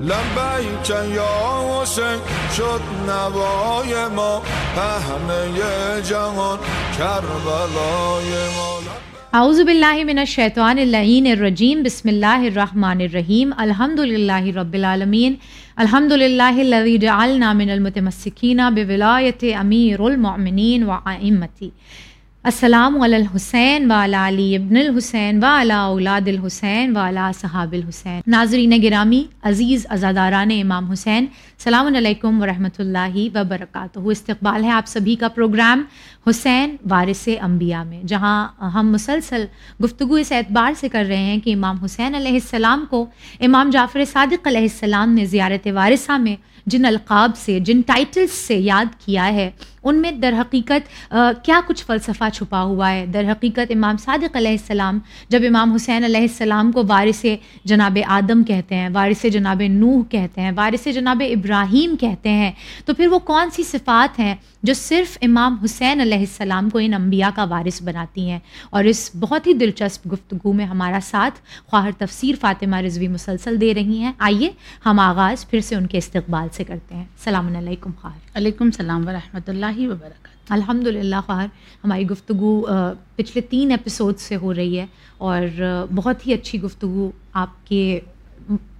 لبیک یا حسین شد نوای ما پهنه جهان کربلای ما اعوذ باللہ من الشیطان اللعین الرجیم بسم اللہ الرحمن الرحیم الحمد للہ رب العالمین الحمد للہ الذي جعلنا من المتمسکین بولایت امیر المؤمنین و وآئمتی السلام علی الحسین و علی ابن الحسین و علی اولاد الحسین و علی صحاب الحسین. ناظرین گرامی، عزیز ازاداران امام حسین السلام علیکم ورحمۃ اللہ وبرکاتہ. استقبال ہے آپ سبھی کا پروگرام حسین وارث انبیاء میں، جہاں ہم مسلسل گفتگو اس اعتبار سے کر رہے ہیں کہ امام حسین علیہ السلام کو امام جعفر صادق علیہ السلام نے زیارت وارثہ میں جن القاب سے، جن ٹائٹلس سے یاد کیا ہے۔ ان میں در حقیقت کیا کچھ فلسفہ چھپا ہوا ہے؟ در حقیقت امام صادق علیہ السلام جب امام حسین علیہ السلام کو وارث جناب آدم کہتے ہیں، وارث جناب نوح کہتے ہیں، وارث جناب ابراہیم کہتے ہیں، تو پھر وہ کون سی صفات ہیں جو صرف امام حسین علیہ السلام کو ان انبیاء کا وارث بناتی ہیں؟ اور اس بہت ہی دلچسپ گفتگو میں ہمارا ساتھ خواہر تفسیر فاطمہ رضوی مسلسل دے رہی ہیں۔ آئیے ہم آغاز پھر سے ان کے استقبال سے کرتے ہیں۔ السلام علیکم خواہر۔ علیکم السلام ورحمۃ اللہ وبرکاتہ۔ الحمد للہ خواہر ہماری گفتگو پچھلے تین ایپیسوڈ سے ہو رہی ہے اور بہت ہی اچھی گفتگو آپ کے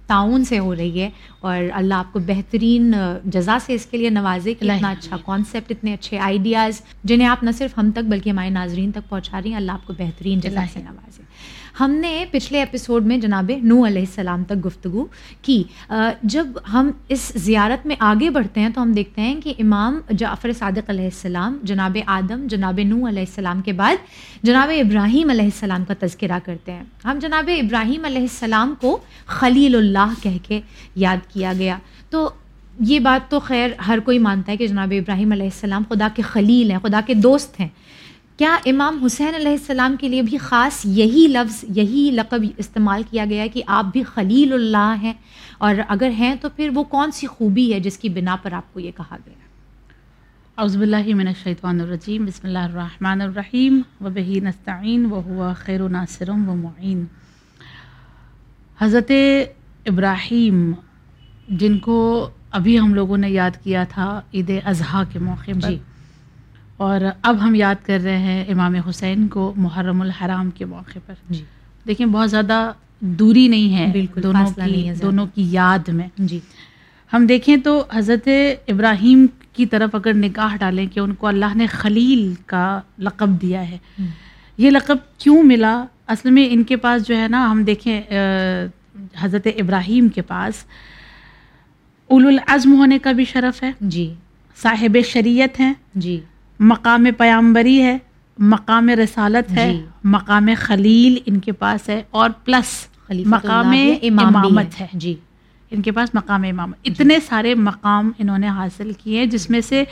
تعاون سے ہو رہی ہے اور اللہ آپ کو بہترین جزا سے اس کے لیے نوازے کہ اتنا اچھا کانسیپٹ اتنے اچھے آئیڈیاز جنہیں آپ نہ صرف ہم تک بلکہ ہمارے ناظرین تک پہنچا رہی ہیں اللہ آپ کو بہترین جزا سے نوازے۔ ہم نے پچھلے ایپیسوڈ میں جناب نو علیہ السلام تک گفتگو کی۔ جب ہم اس زیارت میں آگے بڑھتے ہیں تو ہم دیکھتے ہیں کہ امام جعفر صادق علیہ السلام، جناب آدم، جناب نو علیہ السلام کے بعد جناب ابراہیم علیہ السلام کا تذکرہ کرتے ہیں۔ ہم جناب ابراہیم علیہ السلام کو خلیل اللہ کہہ کے یاد کیا گیا۔ تو یہ بات تو خیر ہر کوئی مانتا ہے کہ جناب ابراہیم علیہ السلام خدا کے خلیل ہیں، خدا کے دوست ہیں۔ کیا امام حسین علیہ السلام کے لیے بھی خاص یہی لفظ یہی لقب استعمال کیا گیا ہے کہ آپ بھی خلیل اللہ ہیں؟ اور اگر ہیں تو پھر وہ کون سی خوبی ہے جس کی بنا پر آپ کو یہ کہا گیا؟ اعوذ باللہ من الشیطان الرجیم بسم اللہ الرحمن الرحیم و بہی نستعین و ہوا خیر و ناصرم و معین۔ حضرت ابراہیم جن کو ابھی ہم لوگوں نے یاد کیا تھا عید اضحیٰ کے موقع پر جی۔ اور اب ہم یاد کر رہے ہیں امام حسین کو محرم الحرام کے موقع پر۔ جی۔ دیکھیں بہت زیادہ دوری نہیں ہے بالکل دونوں کی دونوں کی یاد میں۔ جی۔ ہم دیکھیں تو حضرت ابراہیم کی طرف اگر نگاہ ڈالیں کہ ان کو اللہ نے خلیل کا لقب دیا ہے۔ یہ لقب کیوں ملا؟ اصل میں ان کے پاس جو ہے نا ہم دیکھیں حضرت ابراہیم کے پاس اول العزم ہونے کا بھی شرف ہے۔ جی۔ صاحب شریعت ہیں۔ جی۔ مقام پیامبری ہے مقام رسالت ہے جی۔ مقام خلیل ان کے پاس ہے اور پلس مقام امامت ہے۔ جی۔ ان کے پاس مقام امام اتنے سارے مقام انہوں نے حاصل کیے جس میں سے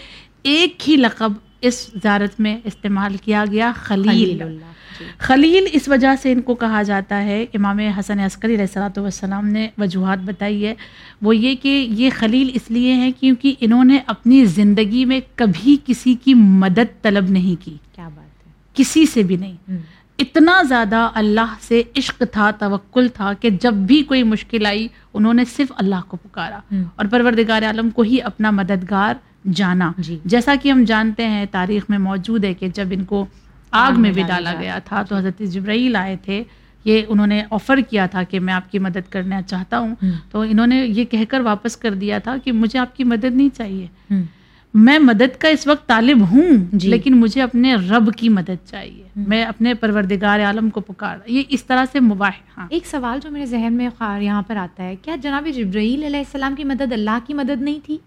ایک ہی لقب اس زیارت میں استعمال کیا گیا خلیل۔ جی۔ خلیل اس وجہ سے ان کو کہا جاتا ہے امام حسن عسکری علیہ صلاحت والسلام نے وجوہات بتائی ہے۔ وہ یہ کہ یہ خلیل اس لیے ہیں کیونکہ انہوں نے اپنی زندگی میں کبھی کسی کی مدد طلب نہیں کی۔ کیا بات ہے۔ کسی سے بھی نہیں۔ اتنا زیادہ اللہ سے عشق تھا توکل تھا کہ جب بھی کوئی مشکل آئی انہوں نے صرف اللہ کو پکارا۔ اور پروردگار عالم کو ہی اپنا مددگار جانا۔ جی۔ جیسا کہ ہم جانتے ہیں تاریخ میں موجود ہے کہ جب ان کو آگ میں بھی ڈالا گیا تھا تو حضرت جبرائیل آئے تھے۔ یہ انہوں نے آفر کیا تھا کہ میں آپ کی مدد کرنا چاہتا ہوں۔ تو انہوں نے یہ کہہ کر واپس کر دیا تھا کہ مجھے آپ کی مدد نہیں چاہیے۔ میں مدد کا اس وقت طالب ہوں جی۔ لیکن مجھے اپنے رب کی مدد چاہیے۔ میں اپنے پروردگار عالم کو پکار یہ اس طرح سے مباح ہاں۔ ایک سوال جو میرے ذہن میں یہاں پر آتا ہے کیا جناب جبرائیل علیہ السلام کی مدد اللہ کی مدد نہیں تھی؟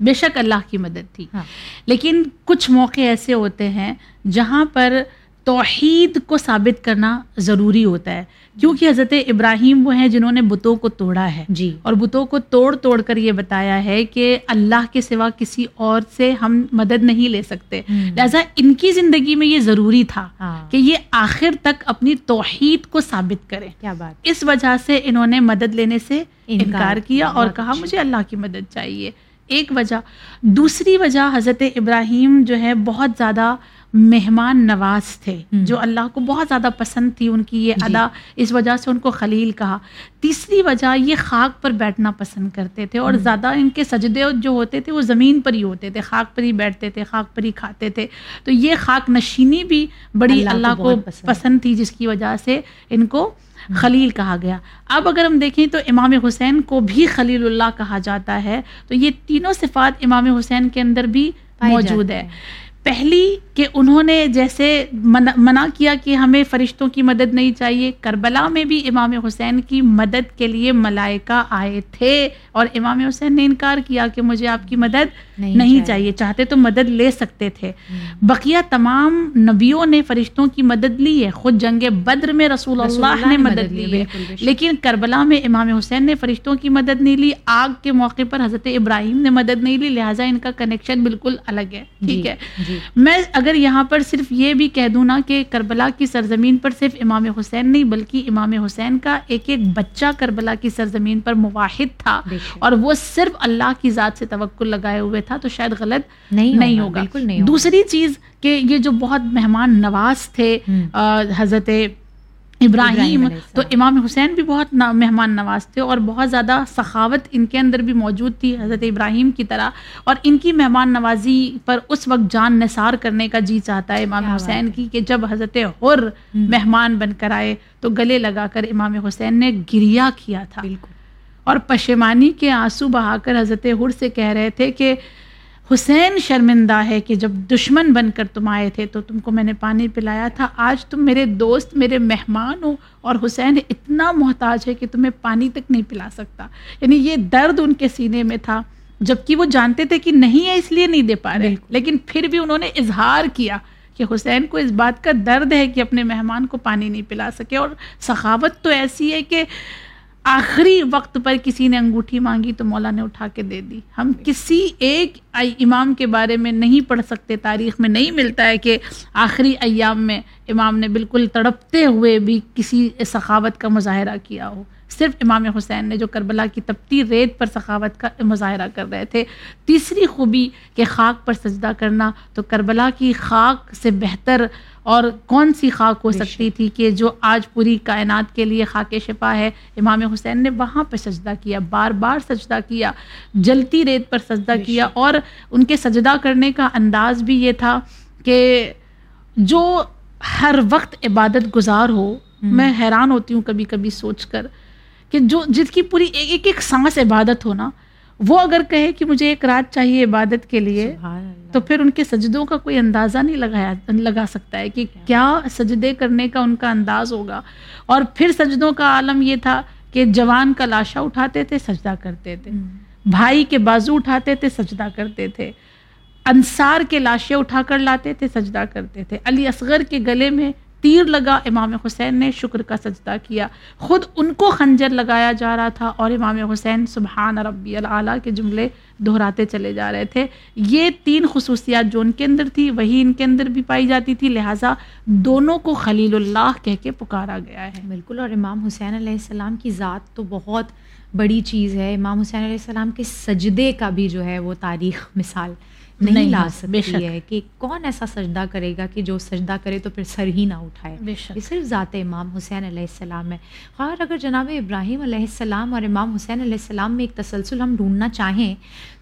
بے شک اللہ کی مدد تھی۔ ہاں۔ لیکن کچھ موقع ایسے ہوتے ہیں جہاں پر توحید کو ثابت کرنا ضروری ہوتا ہے۔ کیونکہ حضرت ابراہیم وہ ہیں جنہوں نے بتوں کو توڑا ہے۔ جی۔ اور بتوں کو توڑ توڑ کر یہ بتایا ہے کہ اللہ کے سوا کسی اور سے ہم مدد نہیں لے سکتے۔ لہٰذا ان کی زندگی میں یہ ضروری تھا ہاں۔ کہ یہ آخر تک اپنی توحید کو ثابت کریں۔ کیا بات۔ اس وجہ سے انہوں نے مدد لینے سے انکار کیا اور کہا مجھے اللہ کی مدد چاہیے۔ ایک وجہ۔ دوسری وجہ حضرت ابراہیم جو ہے بہت زیادہ مہمان نواز تھے جو اللہ کو بہت زیادہ پسند تھی ان کی یہ ادا اس وجہ سے ان کو خلیل کہا۔ تیسری وجہ یہ خاک پر بیٹھنا پسند کرتے تھے اور زیادہ ان کے سجدے جو ہوتے تھے وہ زمین پر ہی ہوتے تھے خاک پر ہی بیٹھتے تھے خاک پر ہی کھاتے تھے۔ تو یہ خاک نشینی بھی بڑی اللہ کو پسند تھی جس کی وجہ سے ان کو خلیل کہا گیا۔ اب اگر ہم دیکھیں تو امام حسین کو بھی خلیل اللہ کہا جاتا ہے تو یہ تینوں صفات امام حسین کے اندر بھی موجود ہے۔ پہلی کہ انہوں نے جیسے منع کیا کہ ہمیں فرشتوں کی مدد نہیں چاہیے کربلا میں بھی امام حسین کی مدد کے لیے ملائکہ آئے تھے اور امام حسین نے انکار کیا کہ مجھے آپ کی مدد نہیں, نہیں چاہیے۔ چاہتے تو مدد لے سکتے تھے۔ بقیہ تمام نبیوں نے فرشتوں کی مدد لی ہے۔ خود جنگ بدر میں رسول اللہ نے مدد لی ہے لیکن کربلا میں امام حسین نے فرشتوں کی مدد نہیں لی آگ کے موقع پر حضرت ابراہیم نے مدد نہیں لی لہٰذا ان کا کنیکشن بالکل الگ ہے۔ جی، ٹھیک ہے۔ جی۔ میں اگر یہاں پر صرف یہ بھی کہہ دوں نا کہ کربلا کی سرزمین پر صرف امام حسین نہیں بلکہ امام حسین کا ایک ایک بچہ کربلا کی سرزمین پر مواحد تھا اور وہ صرف اللہ کی ذات سے توقع لگائے ہوئے تھا تو شاید غلط نہیں ہوگا دوسری چیز کہ یہ جو بہت مہمان نواز تھے حضرت ابراہیم تو امام حسین بھی بہت مہمان نواز تھے اور بہت زیادہ سخاوت ان کے اندر بھی موجود تھی حضرت ابراہیم کی طرح۔ اور ان کی مہمان نوازی پر اس وقت جان نثار کرنے کا جی چاہتا ہے امام حسین کی کہ جب حضرت حر مہمان بن کر آئے تو گلے لگا کر امام حسین نے گریا کیا تھا۔ اور پشیمانی کے آنسو بہا کر حضرت حر سے کہہ رہے تھے کہ حسین شرمندہ ہے کہ جب دشمن بن کر تم آئے تھے تو تم کو میں نے پانی پلایا تھا آج تم میرے دوست میرے مہمان ہو اور حسین اتنا محتاج ہے کہ تمہیں پانی تک نہیں پلا سکتا۔ یعنی یہ درد ان کے سینے میں تھا جبکہ وہ جانتے تھے کہ نہیں ہے اس لیے نہیں دے پا رہے۔ لیکن پھر بھی انہوں نے اظہار کیا کہ حسین کو اس بات کا درد ہے کہ اپنے مہمان کو پانی نہیں پلا سکے۔ اور سخاوت تو ایسی ہے کہ آخری وقت پر کسی نے انگوٹھی مانگی تو مولا نے اٹھا کے دے دی۔ ہم کسی ایک امام کے بارے میں نہیں پڑھ سکتے تاریخ میں نہیں ملتا ہے کہ آخری ایام میں امام نے بالکل تڑپتے ہوئے بھی کسی سخاوت کا مظاہرہ کیا ہو۔ صرف امام حسین نے جو کربلا کی تپتی ریت پر سخاوت کا مظاہرہ کر رہے تھے تیسری خوبی کہ خاک پر سجدہ کرنا تو کربلا کی خاک سے بہتر اور کون سی خاک ہو سکتی تھی کہ جو آج پوری کائنات کے لیے خاک شفا ہے؟ امام حسین نے وہاں پہ سجدہ کیا بار بار سجدہ کیا جلتی ریت پر سجدہ کیا اور ان کے سجدہ کرنے کا انداز بھی یہ تھا کہ جو ہر وقت عبادت گزار ہو میں حیران ہوتی ہوں کبھی کبھی سوچ کر کہ جو جس کی پوری ایک ایک سانس عبادت ہو نا وہ اگر کہے کہ مجھے ایک رات چاہیے عبادت کے لیے تو پھر ان کے سجدوں کا کوئی اندازہ نہیں لگایا لگا سکتا ہے کہ کیا؟ سجدے کرنے کا ان کا انداز ہوگا۔ اور پھر سجدوں کا عالم یہ تھا کہ جوان کا لاشا اٹھاتے تھے سجدہ کرتے تھے۔ بھائی کے بازو اٹھاتے تھے، سجدہ کرتے تھے۔ انصار کے لاشیں اٹھا کر لاتے تھے، سجدہ کرتے تھے۔ علی اصغر کے گلے میں تیر لگا، امام حسین نے شکر کا سجدہ کیا۔ خود ان کو خنجر لگایا جا رہا تھا اور امام حسین سبحان ربی العلیٰ کے جملے دہراتے چلے جا رہے تھے۔ یہ تین خصوصیات جو ان کے اندر تھی، وہی ان کے اندر بھی پائی جاتی تھی۔ لہٰذا دونوں کو خلیل اللہ کہہ کے پکارا گیا ہے۔ بالکل، اور امام حسین علیہ السلام کی ذات تو بہت بڑی چیز ہے۔ امام حسین علیہ السلام کے سجدے کا بھی جو ہے وہ تاریخ مثال نہیں لا سکتی ہے کہ کون ایسا سجدہ کرے گا کہ جو سجدہ کرے تو پھر سر ہی نہ اٹھائے۔ یہ صرف ذات امام حسین علیہ السلام ہے۔ خیر اگر جناب ابراہیم علیہ السلام اور امام حسین علیہ السلام میں ایک تسلسل ہم ڈھونڈنا چاہیں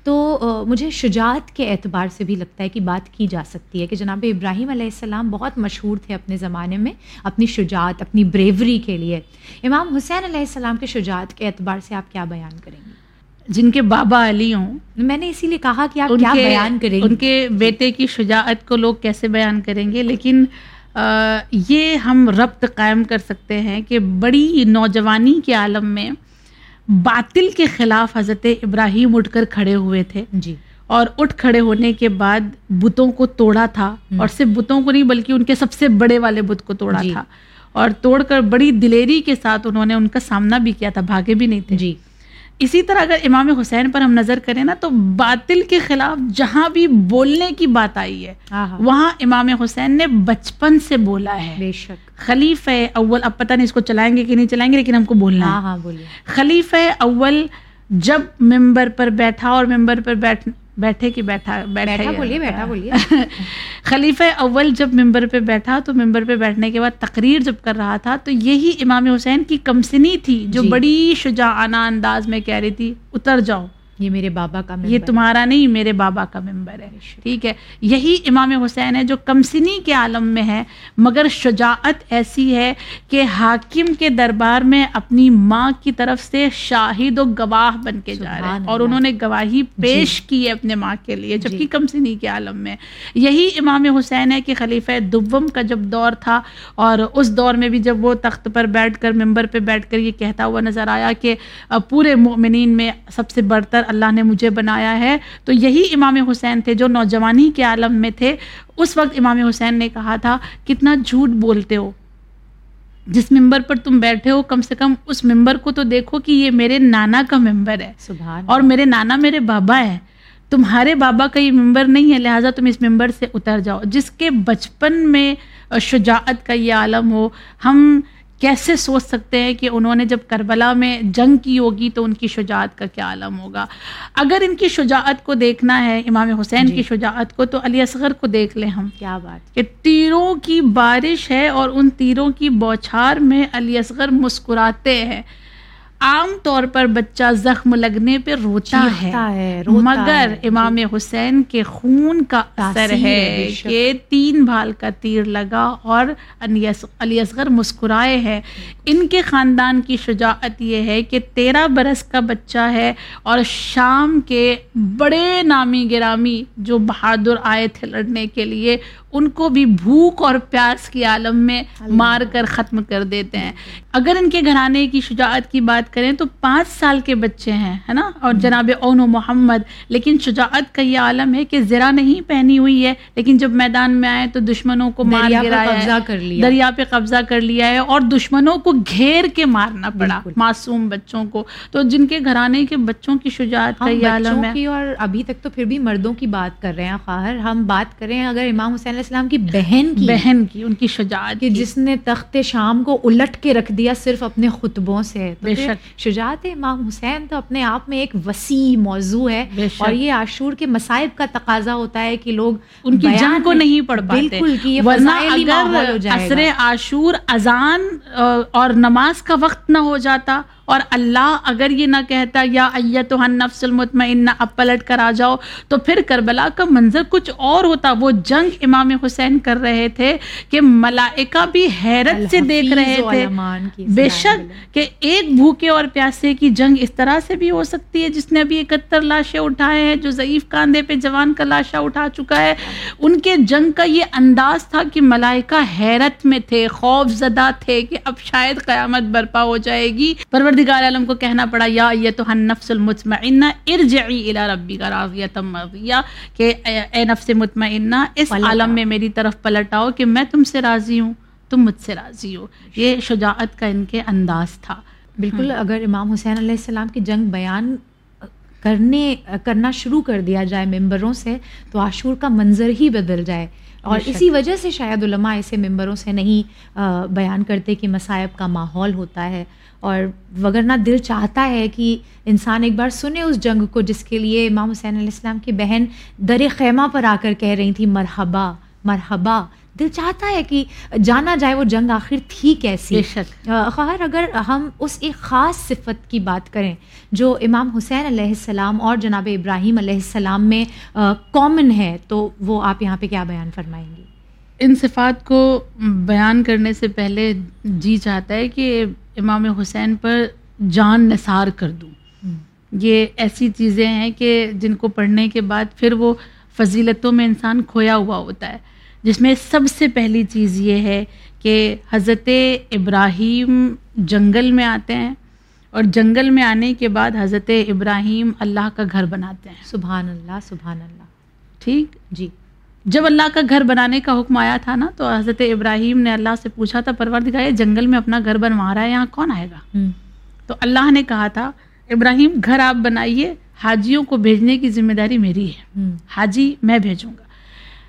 تو مجھے شجاعت کے اعتبار سے بھی لگتا ہے کہ بات کی جا سکتی ہے کہ جناب ابراہیم علیہ السلام بہت مشہور تھے اپنے زمانے میں اپنی شجاعت اپنی بریوری کے لیے۔ امام حسین علیہ السلام کے شجاعت کے اعتبار سے آپ کیا بیان کریں گے؟ جن کے بابا علی ہوں میں نے اسی لیے کہا کہ آپ کیا بیان کریں ان کے بیٹے کی شجاعت کو لوگ کیسے بیان کریں گے؟ لیکن یہ ہم ربط قائم کر سکتے ہیں کہ بڑی نوجوانی کے عالم میں باطل کے خلاف حضرت ابراہیم اٹھ کر کھڑے ہوئے تھے۔ جی۔ اور اٹھ کھڑے ہونے کے بعد بتوں کو توڑا تھا۔ اور صرف بتوں کو نہیں بلکہ ان کے سب سے بڑے والے بت کو توڑا جی۔ تھا۔ اور توڑ کر بڑی دلیری کے ساتھ انہوں نے ان کا سامنا بھی کیا تھا بھاگے بھی نہیں تھے۔ جی۔ اسی طرح اگر امام حسین پر ہم نظر کریں نا تو باطل کے خلاف جہاں بھی بولنے کی بات آئی ہے ہاں، ہاں۔ وہاں امام حسین نے بچپن سے بولا ہے۔ بے شک۔ خلیف اول اب پتہ نہیں اس کو چلائیں گے کہ نہیں چلائیں گے لیکن ہم کو بولنا ہاں ہاں خلیف اول جب ممبر پر بیٹھا اور ممبر پر بیٹھ بیٹھے کہ بیٹھا بیٹھا بولیے۔ بیٹھا بولیے خلیفہ اول جب ممبر پہ بیٹھا تو ممبر پہ بیٹھنے کے بعد تقریر جب کر رہا تھا تو یہی امام حسین کی کمسنی تھی جو جی۔ بڑی شجاعانہ انداز میں کہہ رہی تھی اتر جاؤ یہ میرے بابا کا یہ۔ تمہارا نہیں میرے بابا کا ممبر ہے۔ ٹھیک ہے یہی امام حسین ہے جو کمسنی کے عالم میں ہے مگر شجاعت ایسی ہے کہ حاکم کے دربار میں اپنی ماں کی طرف سے شاہد و گواہ بن کے جا رہے ہیں اور۔ انہوں نے گواہی پیش کی ہے اپنے ماں کے لیے جبکہ جی۔ کمسنی کے عالم میں یہی امام حسین ہے کہ خلیفہ دوم کا جب دور تھا اور اس دور میں بھی جب وہ تخت پر بیٹھ کر ممبر پہ بیٹھ کر یہ کہتا ہوا نظر آیا کہ پورے مومنین میں سب سے برتر اللہ نے مجھے بنایا ہے تو یہی امام حسین تھے جو نوجوانی کے عالم میں تھے۔ اس وقت امام حسین نے کہا تھا کتنا جھوٹ بولتے ہو۔ جس ممبر پر تم بیٹھے ہو کم سے کم اس ممبر کو تو دیکھو کہ یہ میرے نانا کا ممبر ہے۔ سبحان اور میرے نانا میرے بابا ہیں۔ تمہارے بابا کا یہ ممبر نہیں ہے لہٰذا تم اس ممبر سے اتر جاؤ۔ جس کے بچپن میں شجاعت کا یہ عالم ہو ہم کیسے سوچ سکتے ہیں کہ انہوں نے جب کربلا میں جنگ کی ہوگی تو ان کی شجاعت کا کیا عالم ہوگا؟ اگر ان کی شجاعت کو دیکھنا ہے امام حسین جی۔ کی شجاعت کو تو علی اصغر کو دیکھ لیں ہم۔ کیا بات۔ کہ تیروں کی بارش ہے اور ان تیروں کی بوچھار میں علی اصغر مسکراتے ہیں۔ عام طور پر بچہ زخم لگنے پہ روتا ہے ہے، روتا مگر ہے، جی۔ امام حسین کے خون کا اثر ہے،۔ کہ تین بھال کا تیر لگا اور علی اصغر مسکرائے ہیں ان کے خاندان کی شجاعت یہ ہے کہ تیرہ برس کا بچہ ہے اور شام کے بڑے نامی گرامی جو بہادر آئے تھے لڑنے کے لیے ان کو بھی بھوک اور پیاس کی عالم میں مار کر ختم کر دیتے ہیں اگر ان کے گھرانے کی شجاعت کی بات کریں تو پانچ سال کے بچے ہیں ہے نا اور جناب اون و محمد لیکن شجاعت کا یہ عالم ہے کہ زرا نہیں پہنی ہوئی ہے لیکن جب میدان میں آئے تو دشمنوں کو مار گرایا کر لیا۔ دریا پہ قبضہ کر لیا ہے اور دشمنوں کو گھیر کے مارنا پڑا۔ معصوم بچوں کو تو جن کے گھرانے کے بچوں کی شجاعت کا ہم یہ عالم ہے اور ابھی تک تو پھر بھی مردوں کی بات کر رہے ہیں خواہر ہم بات کریں اگر امام حسین علیہ السلام کی بہن کی بہن کی ان کی شجاعت کہ کی جس نے تخت شام کو الٹ کے رکھ دیا صرف اپنے خطبوں سے تو بے شک۔ شجاعت امام حسین تو اپنے آپ میں ایک وسیع موضوع ہے۔ اور یہ عاشور کے مصائب کا تقاضا ہوتا ہے کہ لوگ ان کی جنگ کو نہیں پڑھ پاتے بالکل عصر عاشور اذان اور نماز کا وقت نہ ہو جاتا اور اللہ اگر یہ نہ کہتا یا ایتھا النفس المطمئنہ اب پلٹ کر آ جاؤ تو پھر کربلا کا منظر کچھ اور ہوتا۔ وہ جنگ امام حسین کر رہے تھے کہ ملائکہ بھی حیرت سے دیکھ رہے تھے۔ بے شک کہ ایک بھوکے اور پیاسے کی جنگ اس طرح سے بھی ہو سکتی ہے۔ جس نے ابھی اکہتر لاشیں اٹھائے ہیں جو ضعیف کاندھے پہ جوان کا لاشا اٹھا چکا ہے ان کے جنگ کا یہ انداز تھا کہ ملائکہ حیرت میں تھے خوف زدہ تھے کہ اب شاید قیامت برپا ہو جائے گی۔ پروردگار عالم کو کہنا پڑا یا ایتھا النفس المطمئنہ ارجعی الی ربک راضیۃ مرضیہ کہ اے نفس مطمئنہ اس عالم۔ میں میری طرف پلٹ آؤ کہ میں تم سے راضی ہوں تم مجھ سے راضی ہو۔ یہ شجاعت کا ان کے انداز تھا۔ بالکل اگر امام حسین علیہ السلام کی جنگ بیان کرنے کرنا شروع کر دیا جائے ممبروں سے تو عاشور کا منظر ہی بدل جائے۔ اور۔ اسی وجہ سے شاید علماء ایسے ممبروں سے نہیں بیان کرتے کہ مصائب کا ماحول ہوتا ہے۔ اور وگرنہ دل چاہتا ہے کہ انسان ایک بار سنے اس جنگ کو جس کے لیے امام حسین علیہ السلام کی بہن در خیمہ پر آ کر کہہ رہی تھی مرحبا مرحبا دل چاہتا ہے کہ جانا جائے وہ جنگ آخر تھی کیسی۔ شک۔ خواہر اگر ہم اس ایک خاص صفت کی بات کریں جو امام حسین علیہ السلام اور جناب ابراہیم علیہ السلام میں کامن ہے تو وہ آپ یہاں پہ کیا بیان فرمائیں گے؟ ان صفات کو بیان کرنے سے پہلے جی چاہتا ہے کہ امام حسین پر جان نثار کر دوں۔ یہ ایسی چیزیں ہیں کہ جن کو پڑھنے کے بعد پھر وہ فضیلتوں میں انسان کھویا ہوا ہوتا ہے۔ جس میں سب سے پہلی چیز یہ ہے کہ حضرت ابراہیم جنگل میں آتے ہیں اور جنگل میں آنے کے بعد حضرت ابراہیم اللہ کا گھر بناتے ہیں۔ سبحان اللہ سبحان اللہ۔ ٹھیک؟ جی۔ جب اللہ کا گھر بنانے کا حکم آیا تھا نا تو حضرت ابراہیم نے اللہ سے پوچھا تھا پروردگار یہ جنگل میں اپنا گھر بنوا رہا ہے یہاں کون آئے گا؟ تو اللہ نے کہا تھا ابراہیم گھر آپ بنائیے حاجیوں کو بھیجنے کی ذمہ داری میری ہے۔ حاجی میں بھیجوں گا۔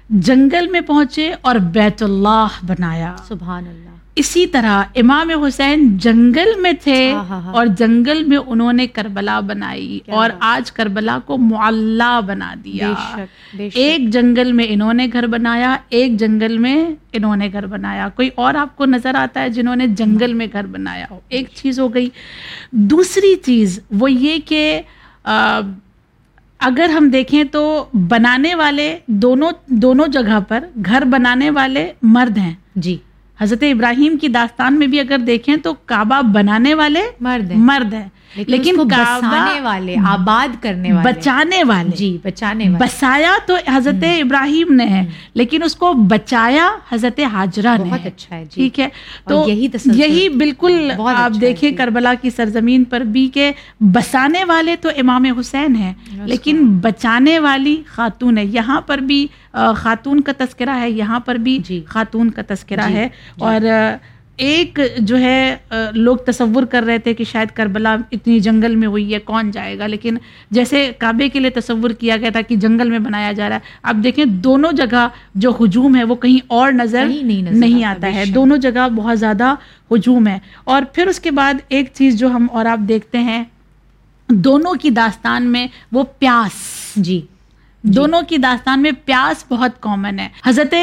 جنگل میں پہنچے اور بیت اللہ بنایا۔ سبحان اللہ۔ اسی طرح امام حسین جنگل میں تھے ہاں، ہاں، ہاں۔ اور جنگل میں انہوں نے کربلا بنائی اور۔ آج کربلا کو معلّہ بنا دیا۔ ایک جنگل میں انہوں نے گھر بنایا ایک جنگل میں انہوں نے گھر بنایا۔ کوئی اور آپ کو نظر آتا ہے جنہوں نے جنگل میں گھر بنایا۔ ہو ایک چیز ہو گئی۔ دوسری چیز وہ یہ کہ اگر ہم دیکھیں تو بنانے والے دونوں دونوں جگہ پر گھر بنانے والے مرد ہیں۔ جی۔ حضرت ابراہیم کی داستان میں بھی اگر دیکھیں تو کعبہ بنانے والے مرد ہیں۔ مرد ہیں۔ لیکن بسانے والے آباد کرنے والے۔ بچانے والے۔ جی بچانے والے۔ بسایا تو حضرت ابراہیم نے ہے لیکن اس کو بچایا حضرت حاجرہ نے بہت اچھا ہے جی۔ ٹھیک ہے؟ تو یہی یہی بالکل آپ اچھا ہے، دیکھیں جی۔ کربلا کی سرزمین پر بھی کہ بسانے والے تو امام حسین ہیں لیکن بچانے والی خاتون ہے۔ یہاں پر بھی خاتون کا تذکرہ ہے یہاں پر بھی جی۔ خاتون کا تذکرہ ہے۔ اور ایک جو ہے لوگ تصور کر رہے تھے کہ شاید کربلا اتنی جنگل میں ہوئی ہے کون جائے گا؟ لیکن جیسے کعبے کے لیے تصور کیا گیا تھا کہ جنگل میں بنایا جا رہا ہے آپ دیکھیں دونوں جگہ جو ہجوم ہے وہ کہیں اور نظر نہیں نظر نہیں آتا، ہے۔ دونوں جگہ بہت زیادہ ہجوم ہے۔ اور پھر اس کے بعد ایک چیز جو ہم اور آپ دیکھتے ہیں دونوں کی داستان میں وہ پیاس۔ جی۔ دونوں کی داستان میں پیاس بہت کامن ہے۔ حضرت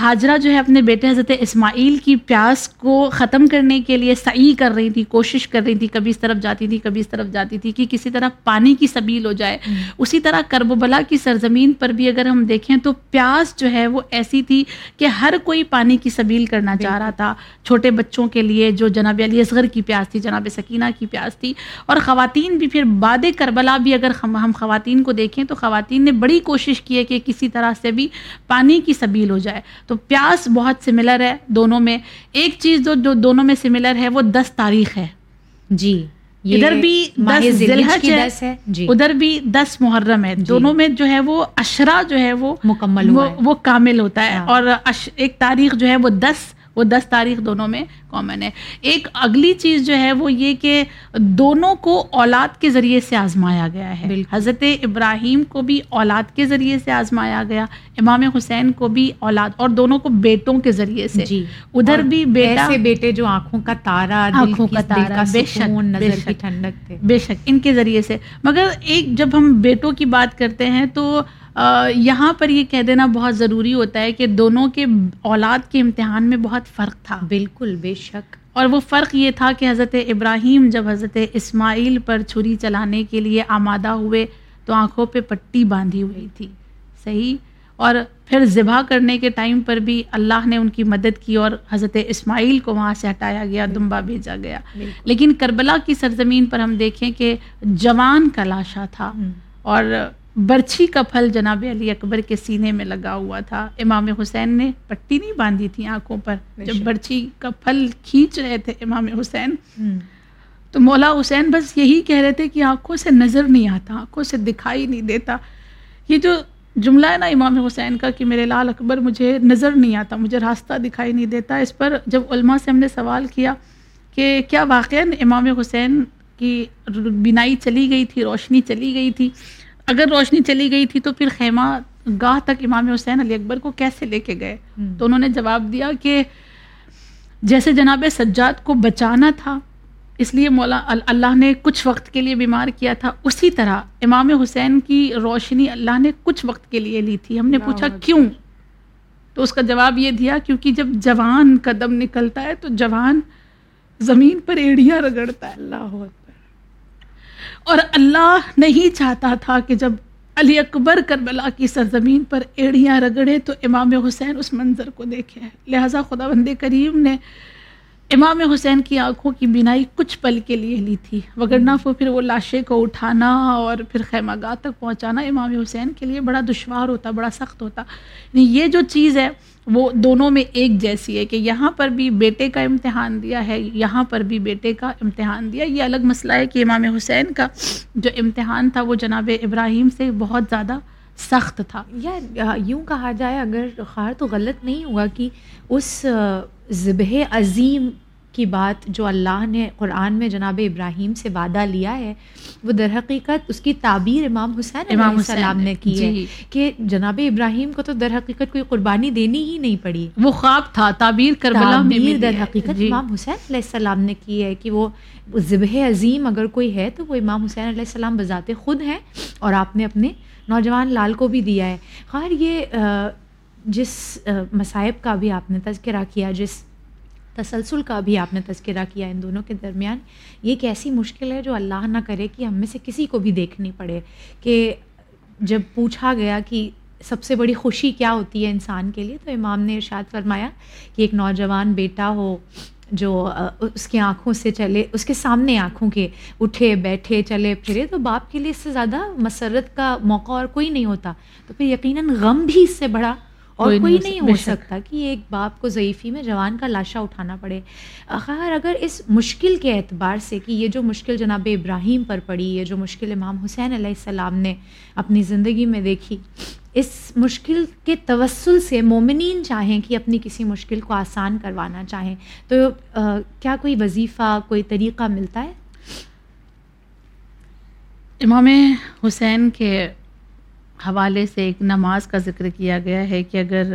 حاجرہ جو ہے اپنے بیٹے حضرت اسماعیل کی پیاس کو ختم کرنے کے لیے سعی کر رہی تھی کوشش کر رہی تھی کبھی اس طرف جاتی تھی کبھی اس طرف جاتی تھی کہ کسی طرح پانی کی سبیل ہو جائے۔ اسی طرح کربلا کی سرزمین پر بھی اگر ہم دیکھیں تو پیاس جو ہے وہ ایسی تھی کہ ہر کوئی پانی کی سبیل کرنا چاہ رہا تھا۔ چھوٹے بچوں کے لیے جو جناب علی اصغر کی پیاس تھی جناب سکینہ کی پیاس تھی۔ اور خواتین بھی پھر بعد کربلا بھی اگر ہم ہم خواتین کو دیکھیں تو خواتین نے بڑی کوشش کی ہے کہ کسی طرح سے بھی پانی کی سبیل ہو جائے۔ تو پیاس بہت سملر ہے دونوں میں۔ ایک چیز جو جو دونوں میں سملر ہے وہ دس تاریخ ہے۔ جی ادھر بھی دس دس ہے۔ جی۔ ادھر بھی دس محرم ہے۔ دونوں میں جو ہے وہ اشرا جو ہے وہ مکمل وہ کامل ہوتا ہے۔ ہاں۔ اور ایک تاریخ جو ہے وہ دس وہ دس تاریخ دونوں میں کامن ہے۔ ایک اگلی چیز جو ہے وہ یہ کہ دونوں کو اولاد کے ذریعے سے آزمایا گیا ہے۔ بالکل۔ حضرت ابراہیم کو بھی اولاد کے ذریعے سے آزمایا گیا امام حسین کو بھی اولاد اور دونوں کو بیٹوں کے ذریعے سے۔ جی۔ ادھر بھی بیٹا ایسے بیٹے جو آنکھوں کا تارا آنکھوں کا تارا، بے شک، بے نظر کی شک۔ ٹھنڈک تھے بے شک ان کے ذریعے سے۔ مگر ایک جب ہم بیٹوں کی بات کرتے ہیں تو یہاں پر یہ کہہ دینا بہت ضروری ہوتا ہے کہ دونوں کے اولاد کے امتحان میں بہت فرق تھا۔ بالکل بے شک۔ اور وہ فرق یہ تھا کہ حضرت ابراہیم جب حضرت اسماعیل پر چھری چلانے کے لیے آمادہ ہوئے تو آنکھوں پہ پٹی باندھی ہوئی تھی۔ صحیح؟ اور پھر ذبح کرنے کے ٹائم پر بھی اللہ نے ان کی مدد کی اور حضرت اسماعیل کو وہاں سے ہٹایا گیا دمبا بھیجا گیا۔ لیکن کربلا کی سرزمین پر ہم دیکھیں کہ جوان کا لاشا تھا۔ اور برچھی کا پھل جناب علی اکبر کے سینے میں لگا ہوا تھا امام حسین نے پٹی نہیں باندھی تھی آنکھوں پر جب۔ برچھی کا پھل کھینچ رہے تھے امام حسین۔ تو مولا حسین بس یہی کہہ رہے تھے کہ آنکھوں سے نظر نہیں آتا آنکھوں سے دکھائی نہیں دیتا یہ جو جملہ ہے نا امام حسین کا کہ میرے لال اکبر مجھے نظر نہیں آتا مجھے راستہ دکھائی نہیں دیتا اس پر جب علماء سے ہم نے سوال کیا کہ کیا واقعا امام حسین کی بینائی چلی گئی تھی روشنی چلی گئی تھی اگر روشنی چلی گئی تھی تو پھر خیمہ گاہ تک امام حسین علی اکبر کو کیسے لے کے گئے۔ تو انہوں نے جواب دیا کہ جیسے جناب سجاد کو بچانا تھا اس لیے مولا ال- اللہ نے کچھ وقت کے لیے بیمار کیا تھا اسی طرح امام حسین کی روشنی اللہ نے کچھ وقت کے لیے لی تھی۔ ہم نے پوچھا کیوں؟ تو اس کا جواب یہ دیا کیونکہ جب جوان قدم نکلتا ہے تو جوان زمین پر ایڑیاں رگڑتا ہے۔ اللہ اور اللہ نہیں چاہتا تھا کہ جب علی اکبر کربلا کی سرزمین پر ایڑیاں رگڑے تو امام حسین اس منظر کو دیکھے لہٰذا خدا بند کریم نے امام حسین کی آنکھوں کی بینائی کچھ پل کے لیے لی تھی۔ وگرنہ وہ پھر وہ لاشے کو اٹھانا اور پھر خیمہ گاہ تک پہنچانا امام حسین کے لیے بڑا دشوار ہوتا، بڑا سخت ہوتا۔ یعنی یہ جو چیز ہے، وہ دونوں میں ایک جیسی ہے کہ یہاں پر بھی بیٹے کا امتحان دیا ہے، یہاں پر بھی بیٹے کا امتحان دیا۔ یہ الگ مسئلہ ہے کہ امام حسین کا جو امتحان تھا، وہ جناب ابراہیم سے بہت زیادہ سخت تھا یا یوں کہا جائے اگر خواہ تو غلط نہیں ہوا کہ اس ذبح عظیم کی بات جو اللہ نے قرآن میں جناب ابراہیم سے وعدہ لیا ہے وہ در حقیقت اس کی تعبیر امام حسین امام السلام نے کی ہے جی۔ کہ جناب ابراہیم کو تو در حقیقت کوئی قربانی دینی ہی نہیں پڑی وہ خواب تھا تعبیر کربلا میں در حقیقت جی۔ امام حسین علیہ السلام نے کی ہے کہ وہ ذبح عظیم اگر کوئی ہے تو وہ امام حسین علیہ السلام بذات خود ہیں اور آپ نے اپنے نوجوان لال کو بھی دیا ہے۔ خیر، یہ جس مصائب کا بھی آپ نے تذکرہ کیا، جس تسلسل کا بھی آپ نے تذکرہ کیا ان دونوں کے درمیان، یہ ایک ایسی مشکل ہے جو اللہ نہ کرے کہ ہم میں سے کسی کو بھی دیکھنی پڑے کہ جب پوچھا گیا کہ سب سے بڑی خوشی کیا ہوتی ہے انسان کے لیے، تو امام نے ارشاد فرمایا کہ ایک نوجوان بیٹا ہو جو اس کی آنکھوں سے چلے اس کے سامنے آنکھوں کے اٹھے بیٹھے چلے پھرے تو باپ کے لیے اس سے زیادہ مسرت کا موقع اور کوئی نہیں ہوتا۔ تو پھر یقیناً غم بھی اس سے بڑا اور کوئی نہیں ہو سکتا کہ ایک باپ کو ضعیفی میں جوان کا لاشا اٹھانا پڑے۔ خیر اگر اس مشکل کے اعتبار سے کہ یہ جو مشکل جناب ابراہیم پر پڑی یہ جو مشکل امام حسین علیہ السلام نے اپنی زندگی میں دیکھی اس مشکل کے توسل سے مومنین چاہیں کہ اپنی کسی مشکل کو آسان کروانا چاہیں۔ تو کیا کوئی وظیفہ، کوئی طریقہ ملتا ہے؟ امام حسین کے حوالے سے ایک نماز کا ذکر کیا گیا ہے کہ اگر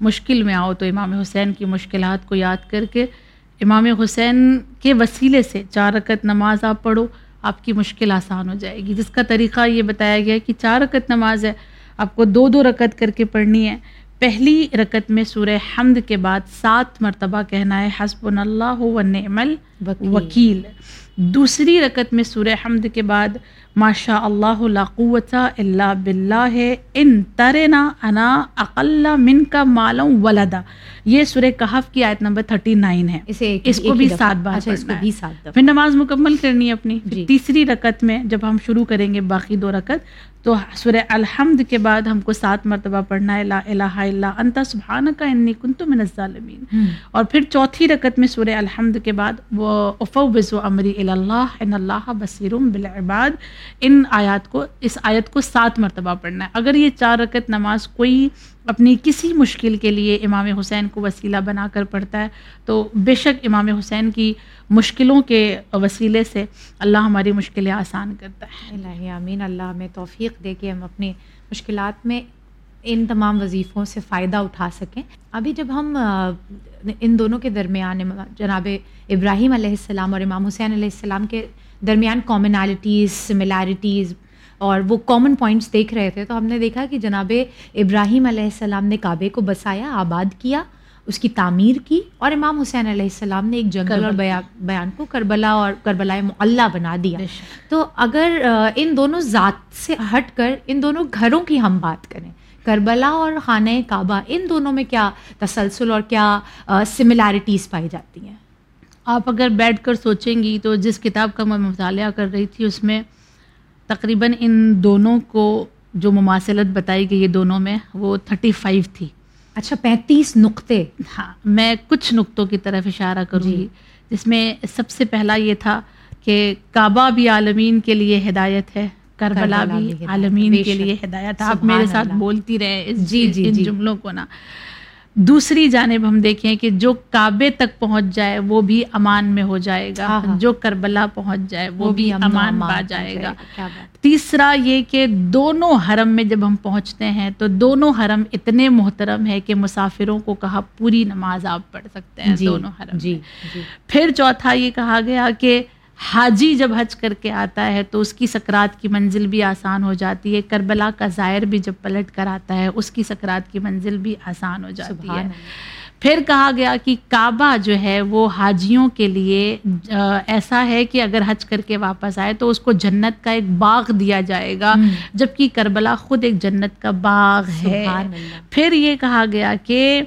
مشکل میں آؤ تو امام حسین کی مشکلات کو یاد کر کے امام حسین کے وسیلے سے چار رکت نماز آپ پڑھو، آپ کی مشکل آسان ہو جائے گی۔ جس کا طریقہ یہ بتایا گیا ہے کہ چار رکت نماز ہے آپ کو دو دو رکت کر کے پڑھنی ہے۔ پہلی رکت میں سورہ حمد کے بعد سات مرتبہ کہنا ہے حسب اللہ و نعم وکیل۔ دوسری رکت میں سورہ حمد کے بعد ماشاء اللہ لا قوت اللہ بلّہ ان ترنا انا اقل من کا معلوم ولدا۔ یہ سورہ کہف کی آیت نمبر تھرٹی نائن ہے۔ اسے اس کو بھی سات بار اچھا، اس کو بھی سات پھر نماز مکمل کرنی ہے اپنی۔ جی۔ تیسری رکت میں جب ہم شروع کریں گے باقی دو رکت تو سورہ الحمد کے بعد ہم کو سات مرتبہ پڑھنا ہے لا الہ الا انت سبحانک انی کنت من الظالمین۔ اور پھر چوتھی رکت میں سورہ الحمد کے بعد وہ افوض امری اللہ ان اللہ بصیر بالعباد۔ ان آیات کو اس آیت کو سات مرتبہ پڑھنا ہے۔ اگر یہ چار رکت نماز کوئی اپنی کسی مشکل کے لیے امام حسین کو وسیلہ بنا کر پڑھتا ہے، تو بے شک امام حسین کی مشکلوں کے وسیلے سے اللہ ہماری مشکلیں آسان کرتا ہے۔ اللہ امین اللہ ہمیں توفیق دے کہ ہم اپنی مشکلات میں ان تمام وظیفوں سے فائدہ اٹھا سکیں۔ ابھی جب ہم ان دونوں کے درمیان جناب ابراہیم علیہ السلام اور امام حسین علیہ السلام کے درمیان کامنالٹیز سملیرٹیز اور وہ کامن پوائنٹس دیکھ رہے تھے تو ہم نے دیکھا کہ جناب ابراہیم علیہ السلام نے کعبے کو بسایا آباد کیا اس کی تعمیر کی اور امام حسین علیہ السلام نے ایک جنگل اور بیان کو کربلا اور کربلا معلّہ بنا دیا۔ تو اگر ان دونوں ذات سے ہٹ کر ان دونوں گھروں کی ہم بات کریں کربلا اور خانہ کعبہ ان دونوں میں کیا تسلسل اور کیا سملیرٹیز پائی جاتی ہیں؟ آپ اگر بیٹھ کر سوچیں گی تو جس کتاب کا میں مطالعہ کر رہی تھی اس میں تقریباً ان دونوں کو جو مماثلت بتائی گئی یہ دونوں میں وہ تھرٹی فائیو تھی۔ اچھا پینتیس نقطے۔ ہاں میں کچھ نقطوں کی طرف اشارہ کروں گی۔ جی۔ جس میں سب سے پہلا یہ تھا کہ کعبہ بھی عالمین کے لیے ہدایت ہے کربلا بھی عالمین کے لیے ہدایت۔ آپ میرے ساتھ بولتی رہے جی جی ان جی۔ جملوں کو نا۔ دوسری جانب ہم دیکھیں کہ جو کعبے تک پہنچ جائے وہ بھی امان میں ہو جائے گا۔ ہاں، ہاں۔ جو کربلا پہنچ جائے وہ بھی امان پا جائے گا۔ تیسرا یہ کہ دونوں حرم میں جب ہم پہنچتے ہیں تو دونوں حرم اتنے محترم ہے کہ مسافروں کو کہا پوری نماز آپ پڑھ سکتے ہیں جی، دونوں حرم جی۔ پھر چوتھا یہ کہا گیا کہ حاجی جب حج کر کے آتا ہے تو اس کی سکرات کی منزل بھی آسان ہو جاتی ہے کربلا کا ظاہر بھی جب پلٹ کر آتا ہے اس کی سکرات کی منزل بھی آسان ہو جاتی ہے۔ پھر کہا گیا کہ کعبہ جو ہے وہ حاجیوں کے لیے ایسا ہے کہ اگر حج کر کے واپس آئے تو اس کو جنت کا ایک باغ دیا جائے گا جبکہ کربلا خود ایک جنت کا باغ ہے۔ پھر یہ کہا گیا کہ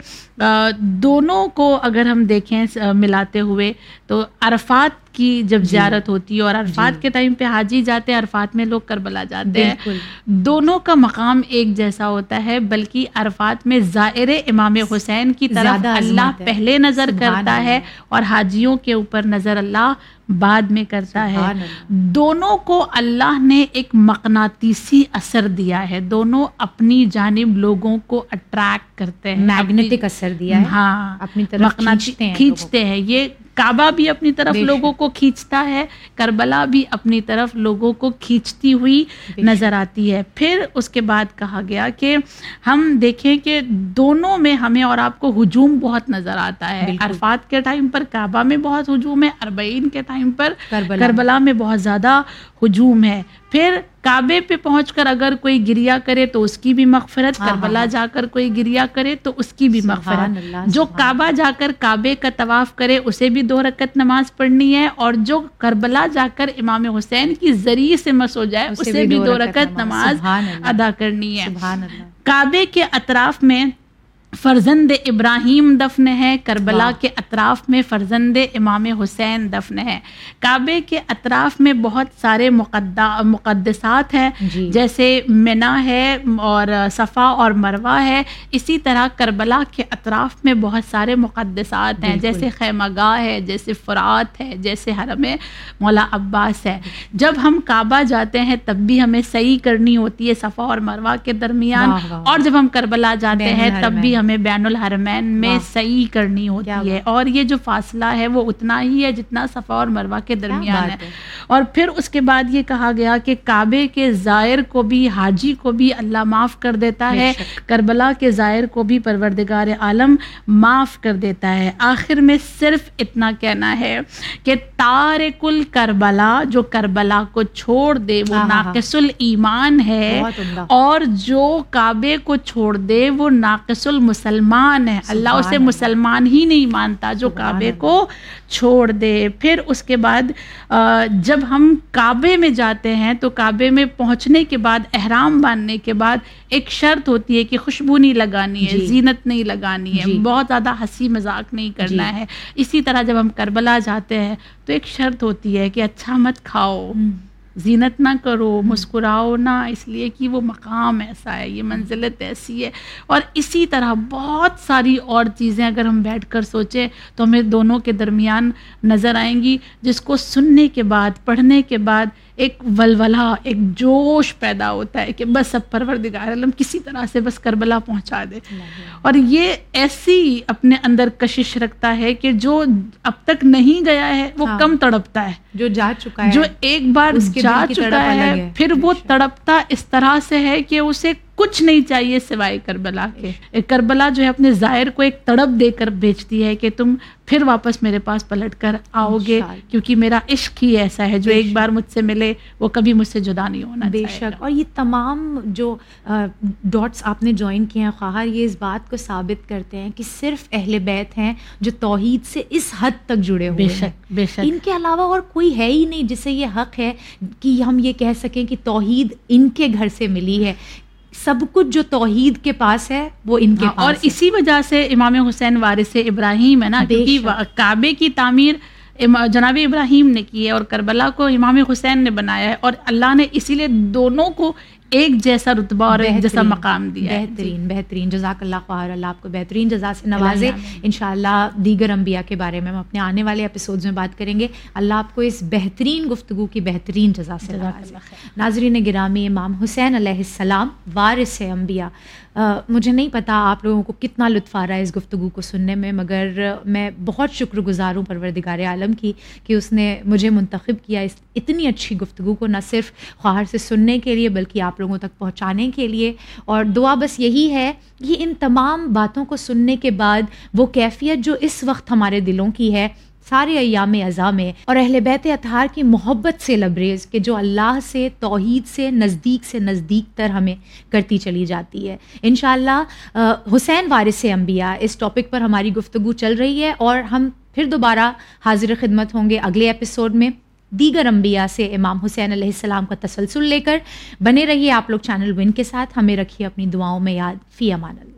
دونوں کو اگر ہم دیکھیں ملاتے ہوئے تو عرفات کی جب جی۔ زیارت ہوتی ہے اور عرفات جی۔ کے ٹائم پہ حاجی جاتے ہیں عرفات میں لوگ کربلا جاتے ہیں دونوں کا مقام ایک جیسا ہوتا ہے بلکہ عرفات میں زائر امام حسین کی طرف اللہ پہلے نظر کرتا ہے اور حاجیوں کے اوپر نظر اللہ بعد میں کرتا ہے۔ دونوں کو اللہ نے ایک مقناطیسی اثر دیا ہے۔ دونوں اپنی جانب لوگوں کو اٹریکٹ کرتے ہیں میگنیٹک اثر دیا ہے۔ ہاں۔ اپنی طرف کھینچتے ہیں۔ یہ کعبہ بھی اپنی طرف۔ لوگوں کو کھینچتا ہے کربلا بھی اپنی طرف لوگوں کو کھینچتی ہوئی نظر آتی ہے پھر اس کے بعد کہا گیا کہ ہم دیکھیں کہ دونوں میں ہمیں اور آپ کو ہجوم بہت نظر آتا ہے۔ عرفات کے ٹائم پر کعبہ میں بہت ہجوم ہے اربعین کے ٹائم پر کربلا میں بہت زیادہ ہجوم ہے پھر کعبے پہ پہنچ کر اگر کوئی گریا کرے تو اس کی بھی مغفرت ہاں، ہاں، کربلا ہاں۔ جا کر کوئی گریا کرے تو اس کی بھی مغفرت۔ جو کعبہ جا کر کعبے کا طواف کرے اسے بھی دو رکعت نماز پڑھنی ہے اور جو کربلا جا کر امام حسین کی ذریعے سے مس ہو جائے اسے بھی دو رکعت نماز۔ ادا کرنی ہے۔ کعبے کے اطراف میں فرزند ابراہیم دفن ہے کربلا۔ کے اطراف میں فرزند امام حسین دفن ہے کعبے کے اطراف میں بہت سارے مقدسات ہیں جی جیسے منا ہے اور صفا اور مروہ ہے اسی طرح کربلا کے اطراف میں بہت سارے مقدسات ہیں۔ جیسے خیمہ گاہ ہے جیسے فرات ہے جیسے حرم مولا عباس ہے جب ہم کعبہ جاتے ہیں تب بھی ہمیں صحیح کرنی ہوتی ہے صفا اور مروہ کے درمیان۔ اور جب ہم کربلا جاتے ہیں تب۔ بھی ہمیں بین الحرمین میں۔ صحیح کرنی ہوتی ہے۔ اور یہ جو فاصلہ ہے وہ اتنا ہی ہے جتنا صفا اور مروہ کے درمیان ہے۔ اور پھر اس کے بعد یہ کہا گیا کہ کعبے کے زائر کو بھی حاجی کو بھی اللہ معاف کر دیتا ہے۔ کربلا کے زائر کو بھی پروردگار عالم معاف کر دیتا ہے آخر میں صرف اتنا کہنا ہے کہ تارک الکربلا جو کربلا کو چھوڑ دے وہ ہاں، ہاں، ہاں۔ ناقص الایمان ہے۔ اور جو کعبے کو چھوڑ دے وہ ناقص المسلمان ہے اللہ اسے۔ مسلمان ہی نہیں مانتا جو کعبے۔ کو چھوڑ دے پھر اس کے بعد جب ہم کعبے میں جاتے ہیں تو کعبے میں پہنچنے کے بعد احرام باندھنے کے بعد ایک شرط ہوتی ہے کہ خوشبو نہیں لگانی ہے جی۔ زینت نہیں لگانی ہے جی۔ بہت زیادہ ہنسی مذاق نہیں کرنا جی۔ ہے اسی طرح جب ہم کربلا جاتے ہیں تو ایک شرط ہوتی ہے کہ اچھا مت کھاؤ زینت نہ کرو، مسکراؤ نہ، اس لیے کہ وہ مقام ایسا ہے، یہ منزلت ایسی ہے۔ اور اسی طرح بہت ساری اور چیزیں اگر ہم بیٹھ کر سوچیں تو ہمیں دونوں کے درمیان نظر آئیں گی۔ جس کو سننے کے بعد، پڑھنے کے بعد ایک ولولہ ایک جوش پیدا ہوتا ہے کہ بس اب پروردگار عالم کسی طرح سے بس کربلا پہنچا دے اور یہ ایسی اپنے اندر کشش رکھتا ہے کہ جو اب تک نہیں گیا ہے وہ ہاں۔ کم تڑپتا ہے جو جا چکا ہے جو ایک بار جا چکا ہے ہے۔ پھر وہ تڑپتا اس طرح سے ہے کہ اسے کچھ نہیں چاہیے سوائے کربلا کے۔ کربلا جو ہے اپنے ظاہر کو ایک تڑپ دے کر بیچتی ہے کہ تم پھر واپس میرے پاس پلٹ کر آؤ گے۔ کیونکہ میرا عشق ہی ایسا ہے جو ایک۔ بار مجھ سے ملے وہ کبھی مجھ سے جدا نہیں ہونا بے شک۔ اور یہ تمام جو ڈاٹس آپ نے جوائن کیے ہیں خواہر یہ اس بات کو ثابت کرتے ہیں کہ صرف اہل بیت ہیں جو توحید سے اس حد تک جڑے ہوئے بے ہیں۔ شک بے شک۔ ان کے علاوہ اور کوئی ہے ہی نہیں جسے یہ حق ہے کہ ہم یہ کہہ سکیں کہ توحید ان کے گھر سے ملی ہے۔ سب کچھ جو توحید کے پاس ہے وہ ان کے ہاں، پاس اور۔ اسی وجہ سے امام حسین وارث ابراہیم ہے نا کیونکہ کعبے کی تعمیر جناب ابراہیم نے کی ہے اور کربلا کو امام حسین نے بنایا ہے اور اللہ نے اسی لیے دونوں کو ایک جیسا رتبہ اور ایک جیسا مقام دیا ہے۔ بہترین بہترین جزاک اللہ خواہر اللہ آپ کو بہترین جزا سے نوازے۔ انشاءاللہ دیگر انبیاء کے بارے میں ہم اپنے آنے والے ایپیسوڈز میں بات کریں گے۔ اللہ آپ کو اس بہترین گفتگو کی بہترین جزا سے نوازے۔ ناظرین گرامی امام حسین علیہ السلام وارث انبیاء۔ مجھے نہیں پتا آپ لوگوں کو کتنا لطف آ رہا ہے اس گفتگو کو سننے میں مگر میں بہت شکر گزار ہوں پروردگار عالم کی کہ اس نے مجھے منتخب کیا اس اتنی اچھی گفتگو کو نہ صرف خواہر سے سننے کے لیے بلکہ آپ لوگوں تک پہنچانے کے لیے۔ اور دعا بس یہی ہے کہ ان تمام باتوں کو سننے کے بعد وہ کیفیت جو اس وقت ہمارے دلوں کی ہے، سارے ایام ازاں میں، اور اہل بیت اطہار کی محبت سے لبریز کہ جو اللہ سے، توحید سے، نزدیک سے نزدیک تر ہمیں کرتی چلی جاتی ہے۔ انشاءاللہ حسین وارث انبیاء اس ٹاپک پر ہماری گفتگو چل رہی ہے اور ہم پھر دوبارہ حاضر خدمت ہوں گے اگلے ایپیسوڈ میں۔ دیگر انبیاء سے امام حسین علیہ السلام کا تسلسل لے کر بنے رہیے آپ لوگ چینل ون کے ساتھ، ہمیں رکھیے اپنی دعاؤں میں یاد، فی امان اللہ۔